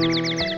Música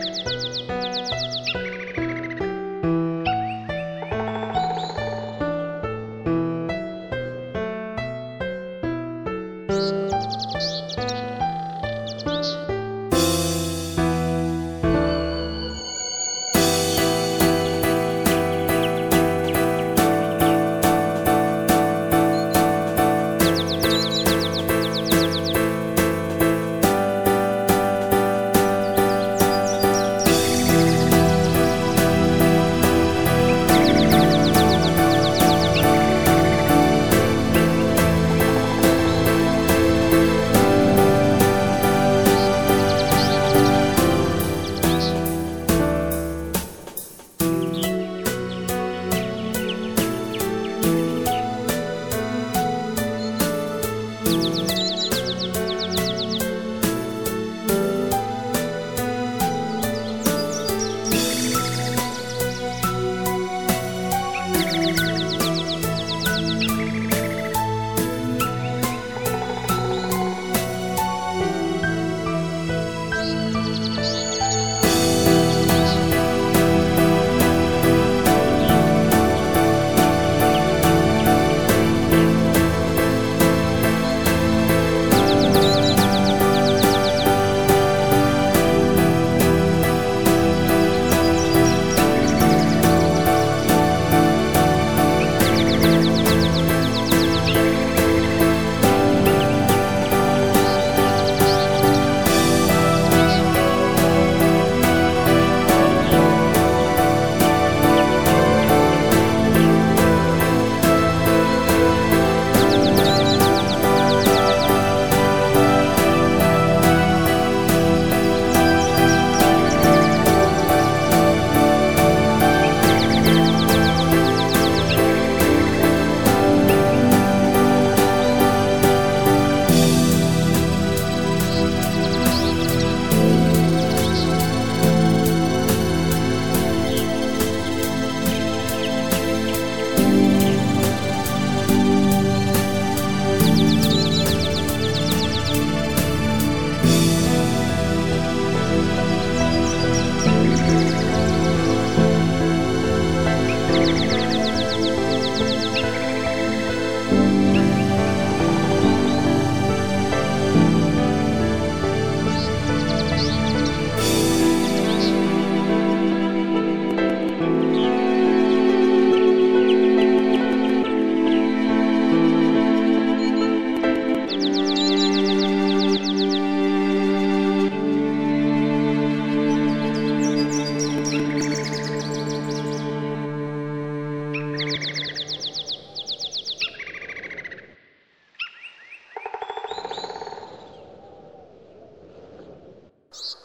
steps.